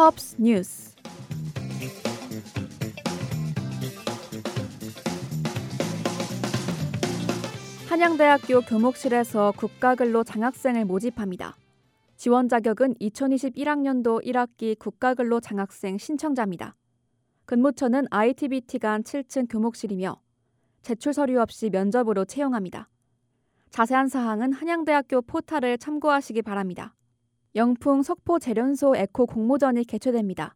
허브스 뉴스 한양대학교 교목실에서 국가근로 장학생을 모집합니다. 지원 자격은 2021학년도 1학기 국가근로 장학생 신청자입니다. 근무처는 ITBT 간 7층 교목실이며 제출 서류 없이 면접으로 채용합니다. 자세한 사항은 한양대학교 포탈을 참고하시기 바랍니다. 영풍 석포 제련소 에코 공모전이 개최됩니다.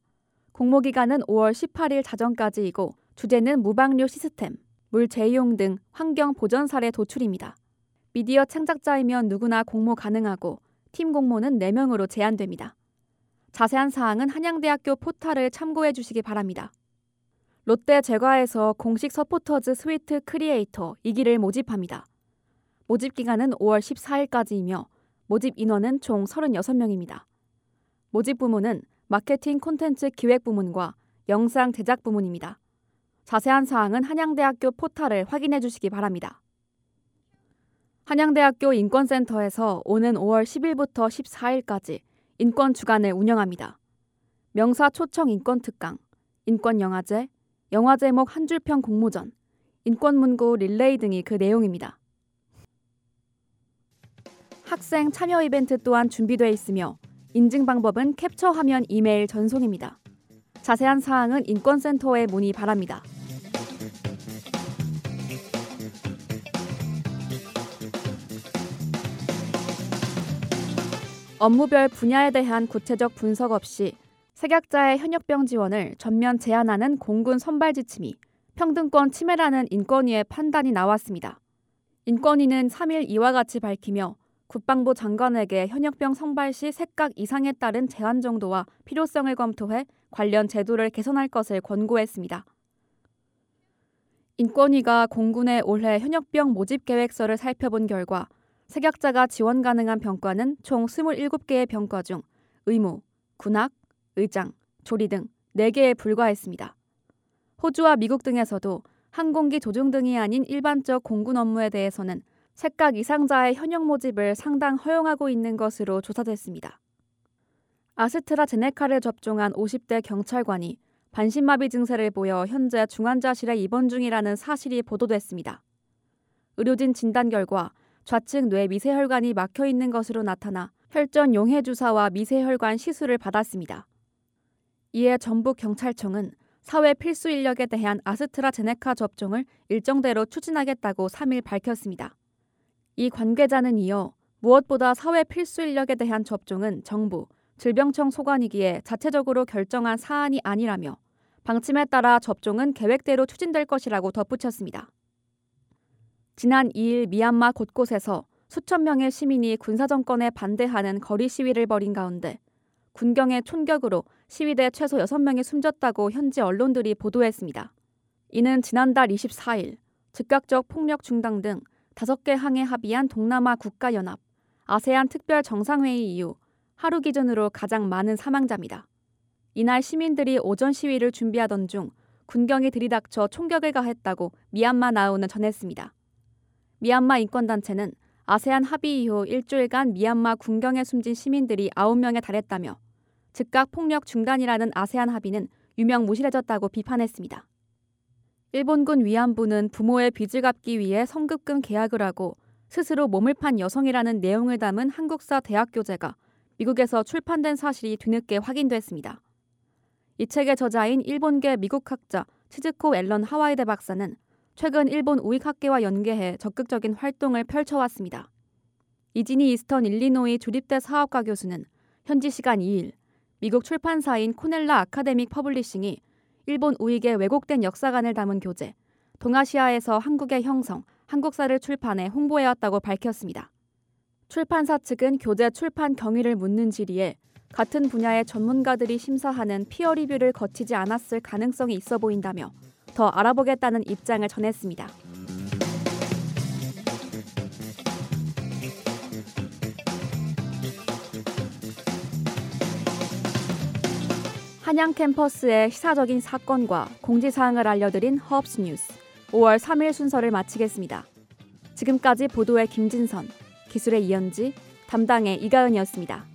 공모 기간은 5월 18일 자정까지이고 주제는 무방류 시스템, 물 재이용 등 환경 보전 사례 도출입니다. 미디어 창작자이면 누구나 공모 가능하고 팀 공모는 4명으로 제한됩니다. 자세한 사항은 한양대학교 포탈을 참고해 주시기 바랍니다. 롯데 제과에서 공식 서포터즈 Sweet Creator 2기를 모집합니다. 모집 기간은 5월 14일까지이며 모집 인원은 총 36명입니다. 모집 부문은 마케팅 콘텐츠 기획 부문과 영상 제작 부문입니다. 자세한 사항은 한양대학교 포탈을 확인해 주시기 바랍니다. 한양대학교 인권센터에서 오는 5월 10일부터 14일까지 인권 주간을 운영합니다. 명사 초청 인권 특강, 인권 영화제, 영화 제목 한 줄평 공모전, 인권 문구 릴레이 등이 그 내용입니다. 학생 참여 이벤트 또한 준비되어 있으며 인증 방법은 캡처 화면 이메일 전송입니다. 자세한 사항은 인권센터에 문의 바랍니다. 업무별 분야에 대한 구체적 분석 없이 색약자의 현역병 지원을 전면 제한하는 공군 선발 지침이 평등권 침해라는 인권위의 판단이 나왔습니다. 인권위는 3일 이와 같이 밝히며 국방부 장관에게 현역병 선발 시 색각 이상에 따른 제한 정도와 필요성을 검토해 관련 제도를 개선할 것을 권고했습니다. 인권위가 공군의 올해 현역병 모집 계획서를 살펴본 결과 색약자가 지원 가능한 병과는 총 27개의 병과 중 의무, 군악, 의장, 조리 등 4개에 불과했습니다. 호주와 미국 등에서도 항공기 조종 등이 아닌 일반적 공군 업무에 대해서는 색각 이상자의 현역 모집을 상당 허용하고 있는 것으로 조사됐습니다. 아스트라제네카를 접종한 50대 경찰관이 반신마비 증세를 보여 현재 중환자실에 입원 중이라는 사실이 보도됐습니다. 의료진 진단 결과 좌측 뇌 미세혈관이 막혀 있는 것으로 나타나 혈전 용해 주사와 미세혈관 시술을 받았습니다. 이에 전북 경찰청은 사회 필수 인력에 대한 아스트라제네카 접종을 일정대로 추진하겠다고 3일 밝혔습니다. 이 관계자는 이어 무엇보다 사회 필수 인력에 대한 접종은 정부, 질병청 소관이기에 자체적으로 결정한 사안이 아니라며 방침에 따라 접종은 계획대로 추진될 것이라고 덧붙였습니다. 지난 2일 미얀마 곳곳에서 수천 명의 시민이 군사정권에 반대하는 거리 시위를 벌인 가운데 군경의 총격으로 시위대 최소 6명이 숨졌다고 현지 언론들이 보도했습니다. 이는 지난달 24일 즉각적 폭력 중단 등 5개 항에 합의한 동남아 국가연합, 아세안 특별 정상회의 이후 하루 기준으로 가장 많은 사망자입니다. 이날 시민들이 오전 시위를 준비하던 중 군경이 들이닥쳐 총격을 가했다고 미얀마 나우는 전했습니다. 미얀마 인권단체는 아세안 합의 이후 일주일간 미얀마 군경에 숨진 시민들이 9명에 달했다며 즉각 폭력 중단이라는 아세안 합의는 유명무실해졌다고 비판했습니다. 일본군 위안부는 부모의 빚을 갚기 위해 성급금 계약을 하고 스스로 몸을 판 여성이라는 내용을 담은 한국사 대학 교재가 미국에서 출판된 사실이 뒤늦게 확인됐습니다. 이 책의 저자인 일본계 미국 학자 치즈코 앨런 하와이대 박사는 최근 일본 우익학계와 연계해 적극적인 활동을 펼쳐왔습니다. 이진희 이스턴 일리노이 주립대 사학과 교수는 현지 시간 2일 미국 출판사인 Cognella Academic Publishing이 일본 우익의 왜곡된 역사관을 담은 교재 동아시아에서 한국의 형성, 한국사를 출판해 홍보해왔다고 밝혔습니다. 출판사 측은 교재 출판 경위를 묻는 질의에 같은 분야의 전문가들이 심사하는 peer review를 거치지 않았을 가능성이 있어 보인다며 더 알아보겠다는 입장을 전했습니다. 한양 캠퍼스의 시사적인 사건과 공지사항을 알려드린 허브스 뉴스 5월 3일 순서를 마치겠습니다. 지금까지 보도의 김진선, 기술의 이현지, 담당의 이가은이었습니다.